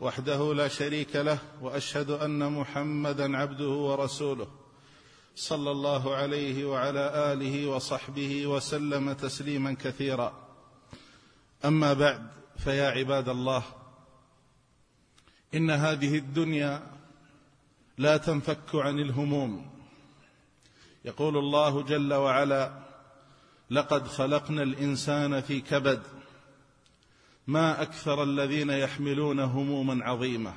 وحده لا شريك له وأشهد أن محمدا عبده ورسوله. صلى الله عليه وعلى آله وصحبه وسلم تسليما كثيرا. أما بعد فيا عباد الله إن هذه الدنيا لا تنفك عن الهموم. يقول الله جل وعلا لقد خلقنا الإنسان في كبد ما أكثر الذين يحملون هموما عظيمة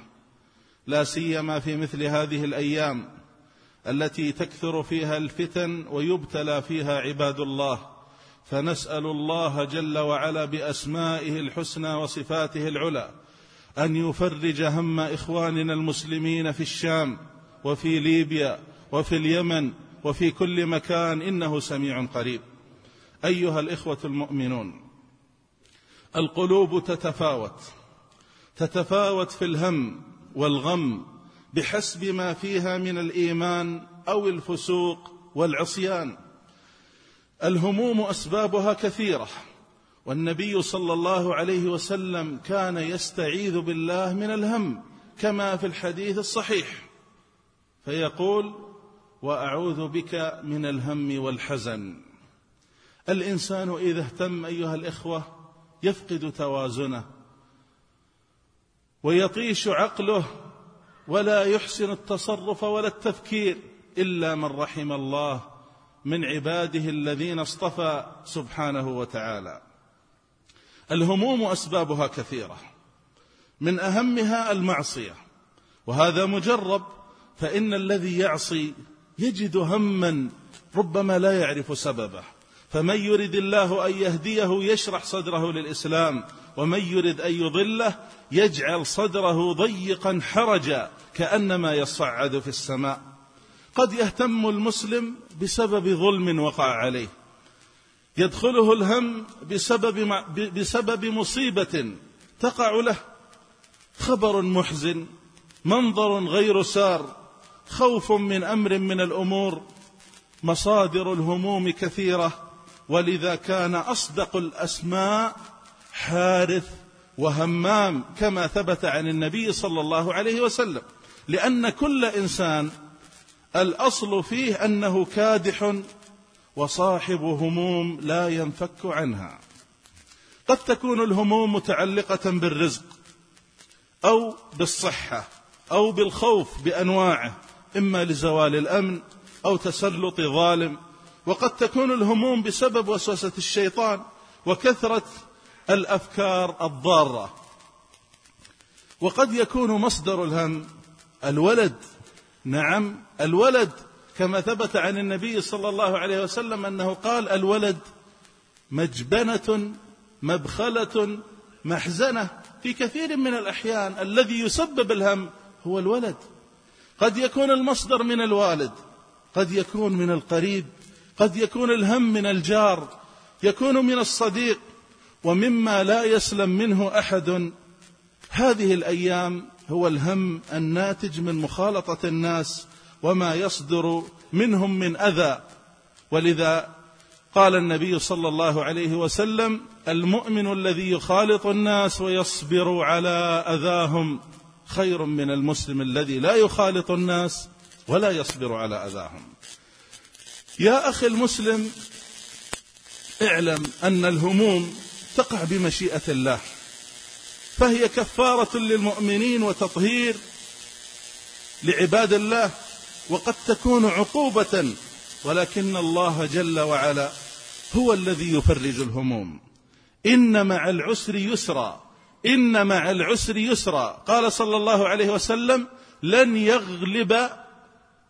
لا سيما في مثل هذه الأيام التي تكثر فيها الفتن ويبتلى فيها عباد الله. فنسأل الله جل وعلا بأسمائه الحسنى وصفاته العلى أن يفرج هم إخواننا المسلمين في الشام وفي ليبيا وفي اليمن وفي كل مكان إنه سميع قريب. أيها الإخوة المؤمنون القلوب تتفاوت تتفاوت في الهم والغم بحسب ما فيها من الإيمان أو الفسوق والعصيان. الهموم أسبابها كثيرة والنبي صلى الله عليه وسلم كان يستعيذ بالله من الهم كما في الحديث الصحيح فيقول وأعوذ بك من الهم والحزن. الإنسان إذا اهتم أيها الإخوة يفقد توازنه ويطيش عقله ولا يحسن التصرف ولا التفكير إلا من رحم الله من عباده الذين اصطفى سبحانه وتعالى. الهموم أسبابها كثيرة. من أهمها المعصية. وهذا مجرب فإن الذي يعصي يجد هما ربما لا يعرف سببه. فمن يرد الله أن يهديه يشرح صدره للإسلام ومن يرد أن يضله يجعل صدره ضيقا حرجا كأنما يصعد في السماء. قد يهتم المسلم بسبب ظلم وقع عليه. يدخله الهم بسبب بسبب مصيبة تقع له. خبر محزن منظر غير سار خوف من أمر من الأمور مصادر الهموم كثيرة. ولذا كان أصدق الأسماء حارث وهمام كما ثبت عن النبي صلى الله عليه وسلم لأن كل إنسان الأصل فيه أنه كادح وصاحب هموم لا ينفك عنها. قد تكون الهموم متعلقة بالرزق أو بالصحة أو بالخوف بأنواعه إما لزوال الأمن أو تسلط ظالم. وقد تكون الهموم بسبب وسوسة الشيطان وكثرة الأفكار الضارة. وقد يكون مصدر الهم الولد. نعم الولد كما ثبت عن النبي صلى الله عليه وسلم أنه قال الولد مجبنة مبخلة محزنة. في كثير من الأحيان الذي يسبب الهم هو الولد. قد يكون المصدر من الوالد قد يكون من القريب قد يكون الهم من الجار يكون من الصديق ومما لا يسلم منه أحد. هذه الأيام هو الهم الناتج من مخالطة الناس وما يصدر منهم من أذى. ولذا قال النبي صلى الله عليه وسلم المؤمن الذي يخالط الناس ويصبر على أذاهم خير من المسلم الذي لا يخالط الناس ولا يصبر على أذاهم. يا أخي المسلم اعلم أن الهموم تقع بمشيئة الله فهي كفارة للمؤمنين وتطهير لعباد الله وقد تكون عقوبة ولكن الله جل وعلا هو الذي يفرج الهموم. إن مع العسر يسرا إن مع العسر يسرا. قال صلى الله عليه وسلم لن يغلب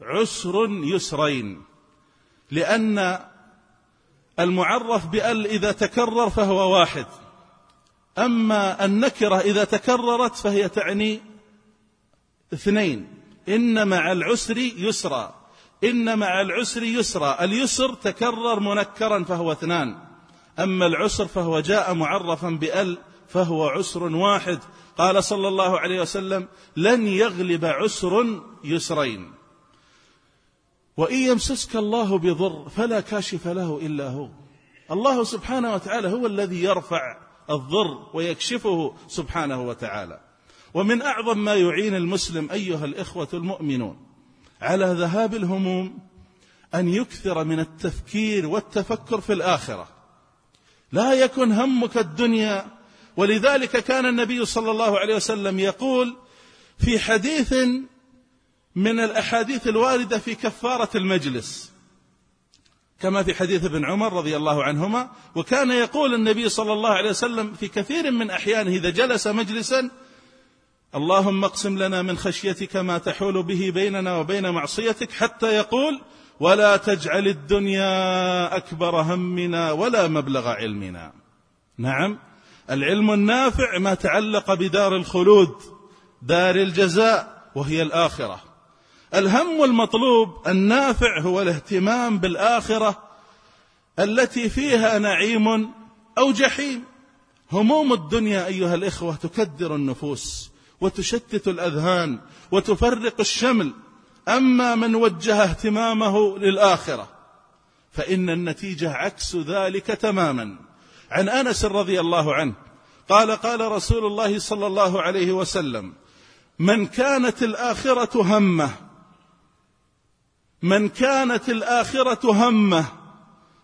عسر يسرين. لأن المعرف بأل إذا تكرر فهو واحد. أما النكرة إذا تكررت فهي تعني اثنين. إن مع العسر يسرا. إن مع العسر يسرا. اليسر تكرر منكرا فهو اثنان. أما العسر فهو جاء معرفا بأل فهو عسر واحد. قال صلى الله عليه وسلم لن يغلب عسر يسرين. وإن يمسسك الله بضر فلا كاشف له إلا هو. الله سبحانه وتعالى هو الذي يرفع الضر ويكشفه سبحانه وتعالى. ومن أعظم ما يعين المسلم أيها الإخوة المؤمنون على ذهاب الهموم أن يكثر من التفكير والتفكر في الآخرة. لا يكن همك الدنيا. ولذلك كان النبي صلى الله عليه وسلم يقول في حديث من الأحاديث الواردة في كفارة المجلس. كما في حديث ابن عمر رضي الله عنهما وكان يقول النبي صلى الله عليه وسلم في كثير من أحيانه إذا جلس مجلسا اللهم اقسم لنا من خشيتك ما تحول به بيننا وبين معصيتك حتى يقول ولا تجعل الدنيا أكبر همنا ولا مبلغ علمنا. نعم العلم النافع ما تعلق بدار الخلود دار الجزاء وهي الآخرة. الهم المطلوب النافع هو الاهتمام بالآخرة التي فيها نعيم أو جحيم. هموم الدنيا أيها الإخوة تكدر النفوس وتشتت الأذهان وتفرق الشمل. أما من وجه اهتمامه للآخرة فإن النتيجة عكس ذلك تماما. عن أنس رضي الله عنه قال قال رسول الله صلى الله عليه وسلم من كانت الآخرة همة من كانت الآخرة همه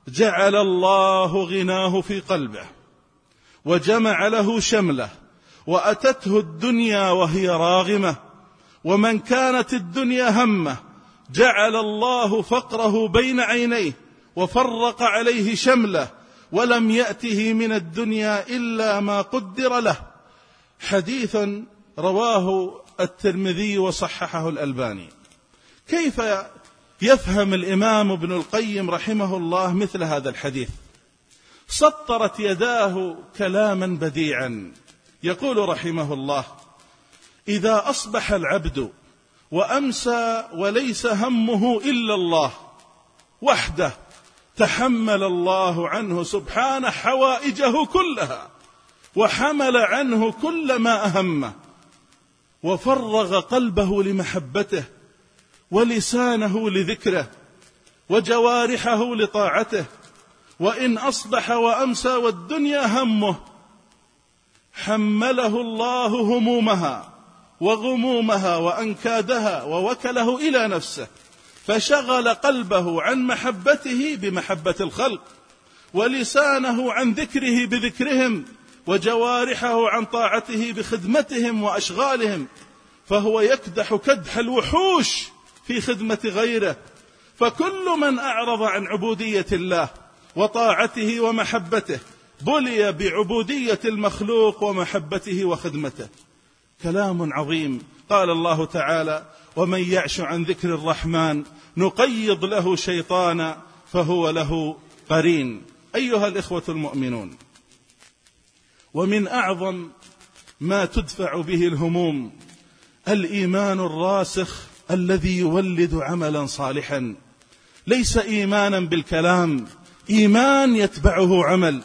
جعل الله غناه في قلبه وجمع له شمله وأتته الدنيا وهي راغمة ومن كانت الدنيا همه جعل الله فقره بين عينيه وفرق عليه شمله ولم يأته من الدنيا إلا ما قدر له. حديث رواه الترمذي وصححه الألباني. كيف يفهم الإمام ابن القيم رحمه الله مثل هذا الحديث. سطرت يداه كلاما بديعا. يقول رحمه الله إذا أصبح العبد وأمسى وليس همه إلا الله وحده تحمل الله عنه سبحانه حوائجه كلها وحمل عنه كل ما أهمه وفرغ قلبه لمحبته ولسانه لذكره وجوارحه لطاعته وإن أصبح وأمسى والدنيا همه حمله الله همومها وغمومها وأنكادها ووكله إلى نفسه فشغل قلبه عن محبته بمحبة الخلق ولسانه عن ذكره بذكرهم وجوارحه عن طاعته بخدمتهم وأشغالهم فهو يكدح كدح الوحوش في خدمة غيره. فكل من أعرض عن عبودية الله وطاعته ومحبته بلي بعبودية المخلوق ومحبته وخدمته. كلام عظيم. قال الله تعالى ومن يعش عن ذكر الرحمن نقيض له شيطانا فهو له قرين. أيها الإخوة المؤمنون ومن أعظم ما تدفع به الهموم الإيمان الراسخ الذي يولد عملا صالحا. ليس ايمانا بالكلام. إيمان يتبعه عمل.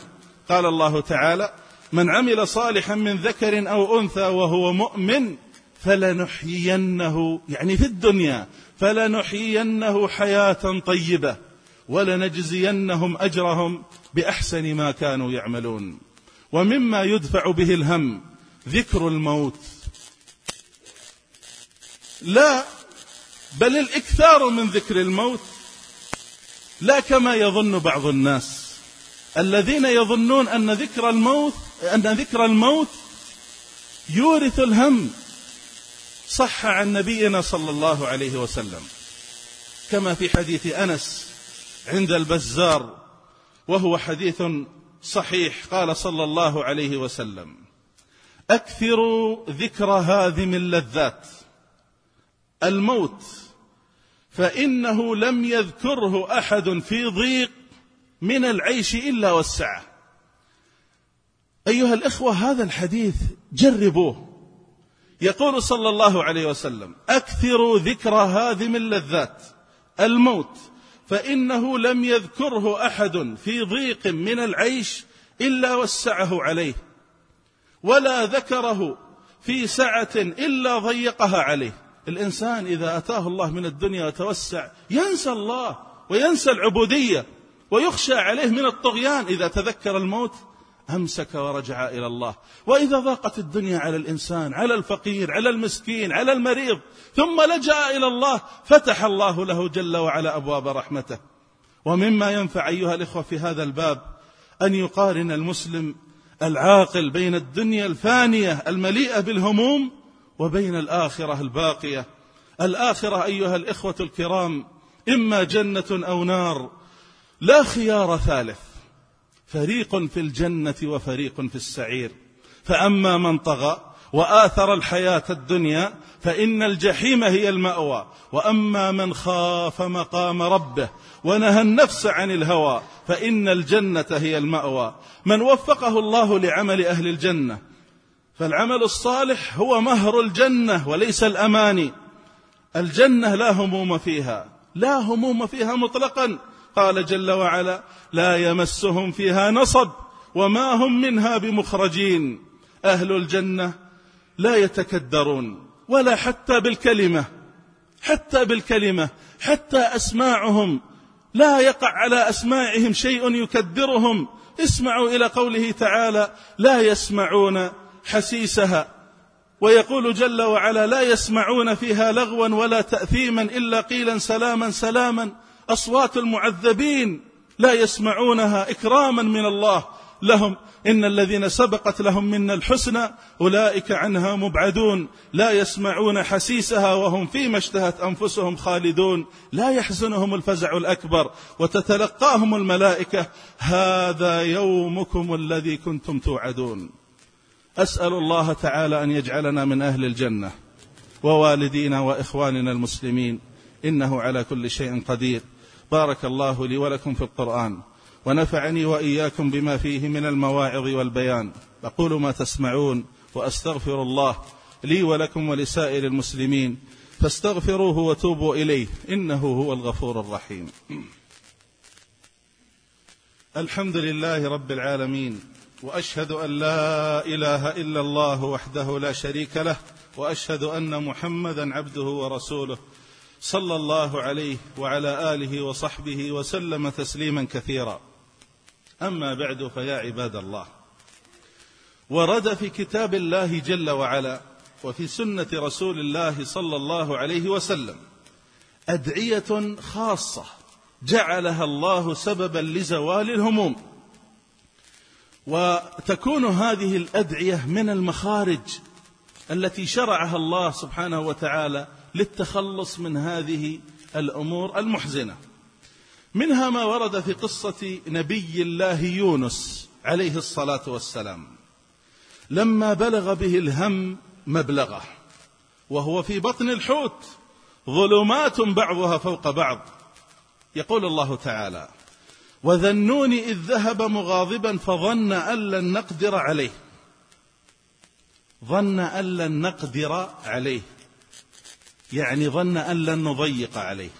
قال الله تعالى من عمل صالحا من ذكر أو أنثى وهو مؤمن فلنحيينه. يعني في الدنيا. فلنحيينه حياة طيبة. ولنجزينهم أجرهم بأحسن ما كانوا يعملون. ومما يدفع به الهم ذكر الموت. لا بل الإكثار من ذكر الموت لا كما يظن بعض الناس. الذين يظنون أن ذكر الموت أن ذكر الموت يورث الهم صح عن نبينا صلى الله عليه وسلم. كما في حديث أنس عند البزار وهو حديث صحيح قال صلى الله عليه وسلم أكثروا ذكر هذه اللذات. الموت فإنه لم يذكره أحد في ضيق من العيش إلا والسعة. أيها الإخوة هذا الحديث جربوه. يقول صلى الله عليه وسلم أكثروا ذكر هذه اللذات الموت فإنه لم يذكره أحد في ضيق من العيش إلا وسعه عليه ولا ذكره في سعة إلا ضيقها عليه. الإنسان إذا أتاه الله من الدنيا وتوسع ينسى الله وينسى العبودية ويخشى عليه من الطغيان. إذا تذكر الموت أمسك ورجع إلى الله. وإذا ضاقت الدنيا على الإنسان على الفقير على المسكين على المريض ثم لجأ إلى الله فتح الله له جل وعلا أبواب رحمته. ومما ينفع أيها الإخوة في هذا الباب أن يقارن المسلم العاقل بين الدنيا الفانية المليئة بالهموم وبين الآخرة الباقية. الآخرة أيها الإخوة الكرام إما جنة أو نار لا خيار ثالث. فريق في الجنة وفريق في السعير. فأما من طغى وآثر الحياة الدنيا فإن الجحيم هي المأوى. وأما من خاف مقام ربه ونهى النفس عن الهوى فإن الجنة هي المأوى. من وفقه الله لعمل أهل الجنة فالعمل الصالح هو مهر الجنة وليس الاماني الجنة لا هموم فيها لا هموم فيها مطلقا. قال جل وعلا لا يمسهم فيها نصب وما هم منها بمخرجين. أهل الجنة لا يتكدرون ولا حتى بالكلمة حتى بالكلمة حتى أسماعهم. لا يقع على أسماعهم شيء يكدرهم. اسمعوا إلى قوله تعالى لا يسمعون حسيسها ويقول جل وعلا لا يسمعون فيها لغوا ولا تأثيما إلا قيلا سلاما سلاما. أصوات المعذبين لا يسمعونها إكراما من الله. لهم إن الذين سبقت لهم منا الحسنى أولئك عنها مبعدون. لا يسمعون حسيسها وهم فيما اشتهت أنفسهم خالدون. لا يحزنهم الفزع الأكبر وتتلقاهم الملائكة هذا يومكم الذي كنتم توعدون. أسأل الله تعالى أن يجعلنا من أهل الجنة ووالدينا وإخواننا المسلمين. إنه على كل شيء قدير. بارك الله لي ولكم في القرآن ونفعني وإياكم بما فيه من المواعظ والبيان. أقول ما تسمعون وأستغفر الله لي ولكم ولسائر المسلمين. فاستغفروه وتوبوا إليه. إنه هو الغفور الرحيم. الحمد لله رب العالمين. وأشهد أن لا إله إلا الله وحده لا شريك له وأشهد أن محمدا عبده ورسوله صلى الله عليه وعلى آله وصحبه وسلم تسليما كثيرا. أما بعد فيا عباد الله ورد في كتاب الله جل وعلا وفي سنة رسول الله صلى الله عليه وسلم أدعية خاصة جعلها الله سببا لزوال الهموم. وتكون هذه الأدعية من المخارج التي شرعها الله سبحانه وتعالى للتخلص من هذه الأمور المحزنة. منها ما ورد في قصة نبي الله يونس عليه الصلاة والسلام. لما بلغ به الهم مبلغه وهو في بطن الحوت ظلمات بعضها فوق بعض. يقول الله تعالى وذنون إذ ذهب مغاضبا فظن أن لن نقدر عليه. ظن أن لن نقدر عليه. يعني ظن أن لن نضيق عليه.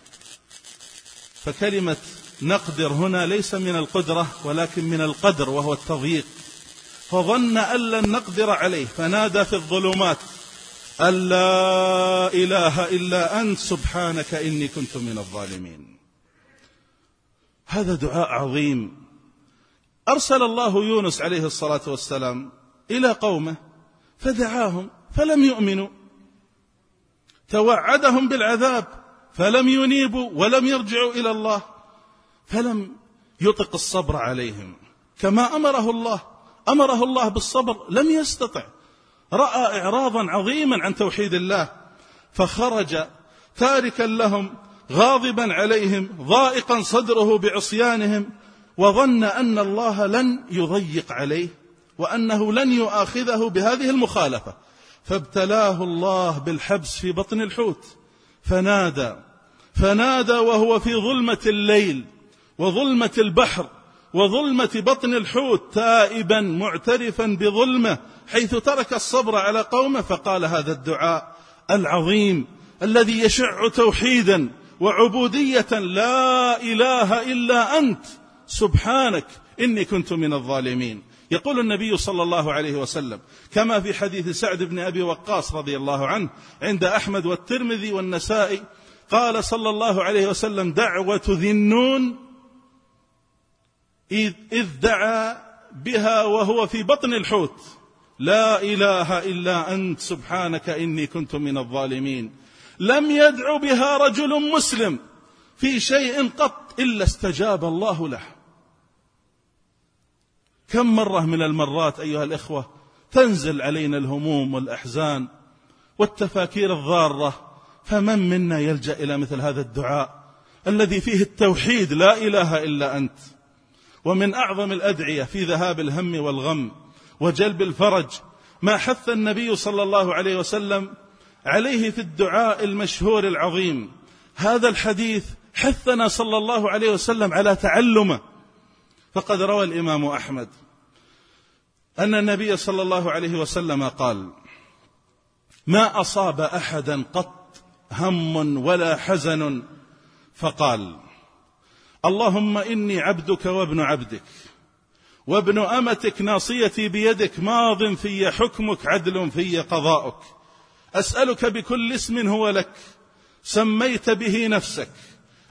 فكلمة نقدر هنا ليس من القدرة ولكن من القدر وهو التضييق. فظن أن لن نقدر عليه. فنادى في الظلمات أن لا إله إلا أنت سبحانك إني كنت من الظالمين. هذا دعاء عظيم. أرسل الله يونس عليه الصلاة والسلام إلى قومه فدعاهم فلم يؤمنوا. توعدهم بالعذاب فلم ينيبوا ولم يرجعوا إلى الله فلم يطق الصبر عليهم. كما أمره الله أمره الله بالصبر لم يستطع. رأى اعراضا عظيما عن توحيد الله فخرج تاركا لهم غاضبا عليهم ضائقا صدره بعصيانهم وظن أن الله لن يضيق عليه وأنه لن يؤاخذه بهذه المخالفة. فابتلاه الله بالحبس في بطن الحوت فنادى فنادى وهو في ظلمة الليل وظلمة البحر وظلمة بطن الحوت تائبا معترفا بظلمه حيث ترك الصبر على قومه فقال هذا الدعاء العظيم الذي يشع توحيدا. وعبودية لا إله إلا أنت. سبحانك إني كنت من الظالمين. يقول النبي صلى الله عليه وسلم كما في حديث سعد بن أبي وقاص رضي الله عنه عند أحمد والترمذي والنسائي قال صلى الله عليه وسلم دعوة ذي النون إذ دعا بها وهو في بطن الحوت. لا إله إلا أنت سبحانك إني كنت من الظالمين. لم يدع بها رجل مسلم في شيء قط إلا استجاب الله له. كم مرة من المرات أيها الإخوة تنزل علينا الهموم والأحزان والتفاكير الضارة فمن منا يلجأ إلى مثل هذا الدعاء الذي فيه التوحيد لا إله إلا أنت؟ ومن أعظم الأدعية في ذهاب الهم والغم وجلب الفرج ما حث النبي صلى الله عليه وسلم عليه في الدعاء المشهور العظيم. هذا الحديث حثنا صلى الله عليه وسلم على تعلمه. فقد روى الإمام أحمد أن النبي صلى الله عليه وسلم قال ما أصاب أحدا قط هم ولا حزن فقال اللهم إني عبدك وابن عبدك وابن أمتك ناصيتي بيدك ماض في حكمك عدل في قضاؤك أسألك بكل اسم هو لك سميت به نفسك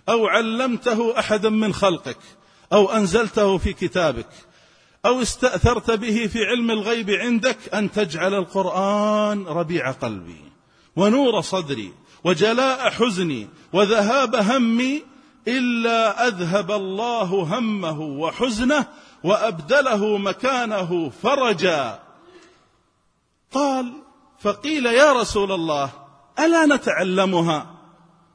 أو علمته أحدا من خلقك أو أنزلته في كتابك أو استأثرت به في علم الغيب عندك أن تجعل القرآن ربيع قلبي ونور صدري وجلاء حزني وذهاب همي إلا أذهب الله همه وحزنه وأبدله مكانه فرجا. قال فقيل يا رسول الله ألا نتعلمها؟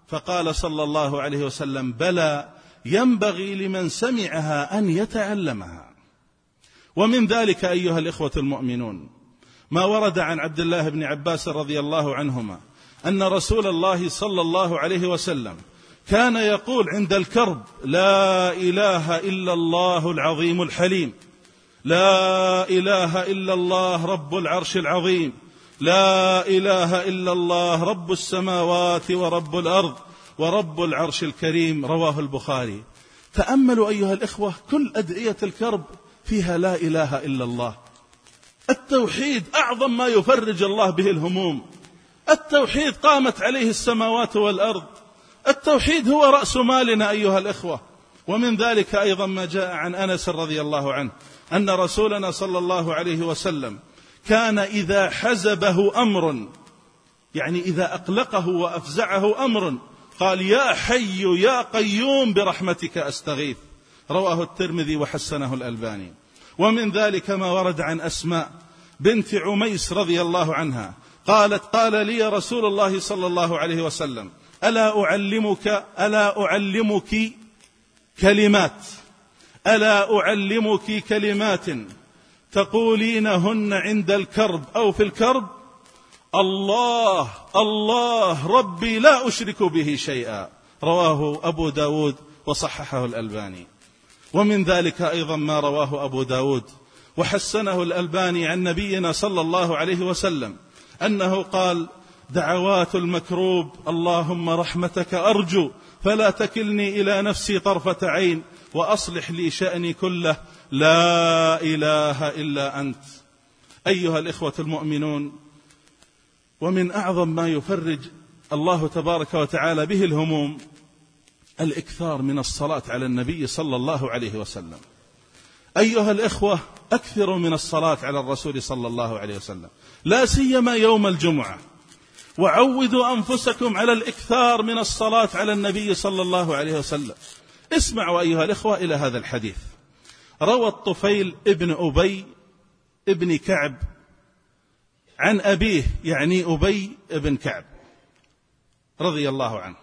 فقال صلى الله عليه وسلم بلى ينبغي لمن سمعها أن يتعلمها. ومن ذلك أيها الإخوة المؤمنون ما ورد عن عبد الله بن عباس رضي الله عنهما أن رسول الله صلى الله عليه وسلم كان يقول عند الكرب لا إله إلا الله العظيم الحليم لا إله إلا الله رب العرش العظيم. لا إله إلا الله رب السماوات ورب الأرض ورب العرش الكريم رواه البخاري. تأملوا أيها الإخوة كل أدعية الكرب فيها لا إله إلا الله. التوحيد أعظم ما يفرج الله به الهموم. التوحيد قامت عليه السماوات والأرض. التوحيد هو رأس مالنا أيها الإخوة. ومن ذلك أيضا ما جاء عن أنس رضي الله عنه أن رسولنا صلى الله عليه وسلم كان إذا حزبه أمر. يعني إذا أقلقه وأفزعه أمر. قال يا حي يا قيوم برحمتك أستغيث. رواه الترمذي وحسنه الألباني. ومن ذلك ما ورد عن أسماء بنت عميس رضي الله عنها. قالت قال لي رسول الله صلى الله عليه وسلم ألا أعلمك ألا أعلمك كلمات. ألا أعلمك كلمات. تقولينهن عند الكرب أو في الكرب الله الله ربي لا أشرك به شيئا. رواه أبو داود وصححه الألباني. ومن ذلك أيضا ما رواه أبو داود. وحسنه الألباني عن نبينا صلى الله عليه وسلم أنه قال دعوات المكروب اللهم رحمتك أرجو فلا تكلني إلى نفسي طرفة عين وأصلح لي شأني كله. لا إله إلا أنت. أيها الإخوة المؤمنون ومن أعظم ما يفرج الله تبارك وتعالى به الهموم الإكثار من الصلاة على النبي صلى الله عليه وسلم. أيها الإخوة اكثروا من الصلاة على الرسول صلى الله عليه وسلم. لا سيما يوم الجمعة. وعودوا أنفسكم على الإكثار من الصلاة على النبي صلى الله عليه وسلم. اسمعوا أيها الإخوة إلى هذا الحديث. روى الطفيل ابن أبي ابن كعب عن أبيه يعني أبي ابن كعب رضي الله عنه.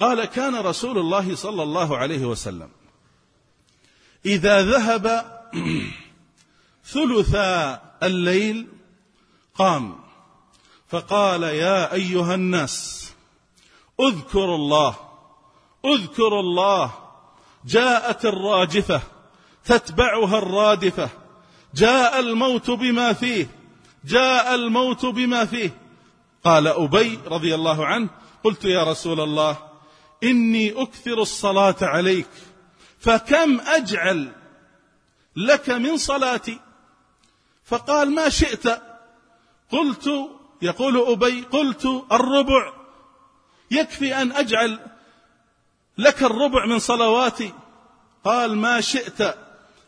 قال كان رسول الله صلى الله عليه وسلم إذا ذهب ثلث الليل قام فقال يا أيها الناس اذكروا الله اذكروا الله جاءت الراجفة تتبعها الرادفة. جاء الموت بما فيه جاء الموت بما فيه. قال أبي رضي الله عنه قلت يا رسول الله إني أكثر الصلاة عليك فكم أجعل لك من صلاتي؟ فقال ما شئت. قلت يقول أبي قلت الربع يكفي أن أجعل لك الربع من صلواتي. قال ما شئت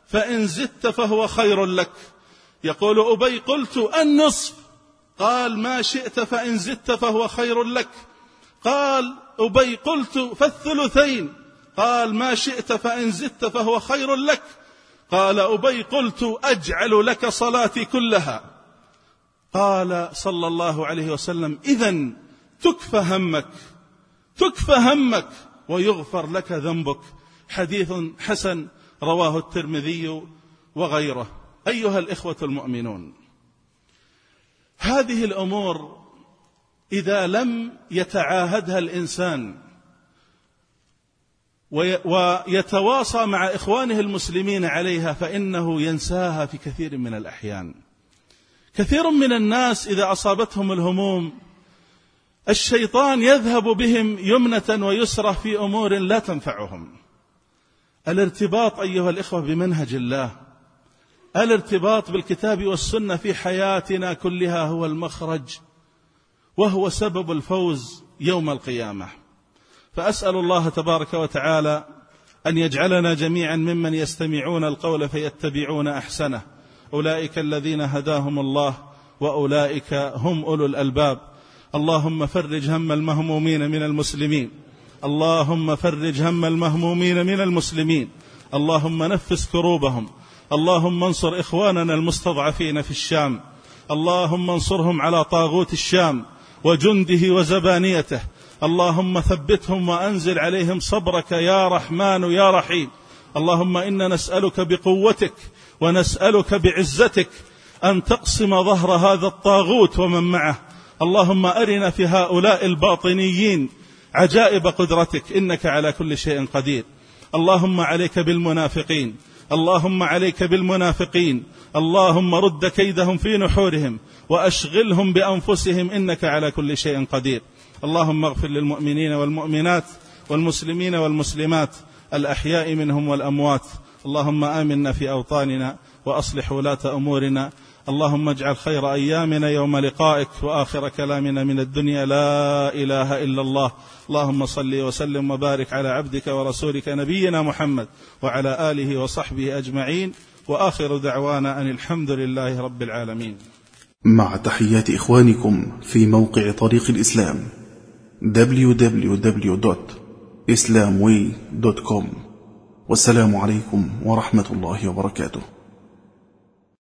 فإن زدت فهو خير لك. يقول أبي قلت النصف. قال ما شئت فإن زدت فهو خير لك. قال أبي قلت فالثلثين. قال ما شئت فإن زدت فهو خير لك. قال أبي قلت أجعل لك صلاتي كلها. قال صلى الله عليه وسلم إذا تكفى همك تكفى همك. ويغفر لك ذنبك. حديث حسن رواه الترمذي وغيره. أيها الإخوة المؤمنون هذه الأمور إذا لم يتعاهدها الإنسان ويتواصى مع إخوانه المسلمين عليها فإنه ينساها في كثير من الأحيان. كثير من الناس إذا أصابتهم الهموم الشيطان يذهب بهم يمنة ويسرة في أمور لا تنفعهم. الارتباط أيها الإخوة بمنهج الله. الارتباط بالكتاب والسنة في حياتنا كلها هو المخرج وهو سبب الفوز يوم القيامة. فأسأل الله تبارك وتعالى أن يجعلنا جميعا ممن يستمعون القول فيتبعون أحسنه. أولئك الذين هداهم الله وأولئك هم أولو الألباب. اللهم فرج هم المهمومين من المسلمين. اللهم فرج هم المهمومين من المسلمين. اللهم نفس كروبهم. اللهم انصر إخواننا المستضعفين في الشام. اللهم انصرهم على طاغوت الشام وجنده وزبانيته. اللهم ثبتهم وأنزل عليهم صبرك يا رحمن يا رحيم. اللهم إنا نسألك بقوتك ونسألك بعزتك أن تقسم ظهر هذا الطاغوت ومن معه. اللهم أرنا في هؤلاء الباطنيين عجائب قدرتك إنك على كل شيء قدير. اللهم عليك بالمنافقين اللهم عليك بالمنافقين اللهم رد كيدهم في نحورهم وأشغلهم بأنفسهم إنك على كل شيء قدير. اللهم اغفر للمؤمنين والمؤمنات والمسلمين والمسلمات الأحياء منهم والأموات. اللهم آمنا في أوطاننا وأصلح ولاة أمورنا اللهم اجعل خير أيامنا يوم لقائك وآخر كلامنا من الدنيا. لا إله إلا الله. اللهم صل وسلم وبارك على عبدك ورسولك نبينا محمد وعلى آله وصحبه أجمعين. وآخر دعوانا أن الحمد لله رب العالمين. مع تحيات إخوانكم في موقع طريق الإسلام www.islamway.com والسلام عليكم ورحمة الله وبركاته.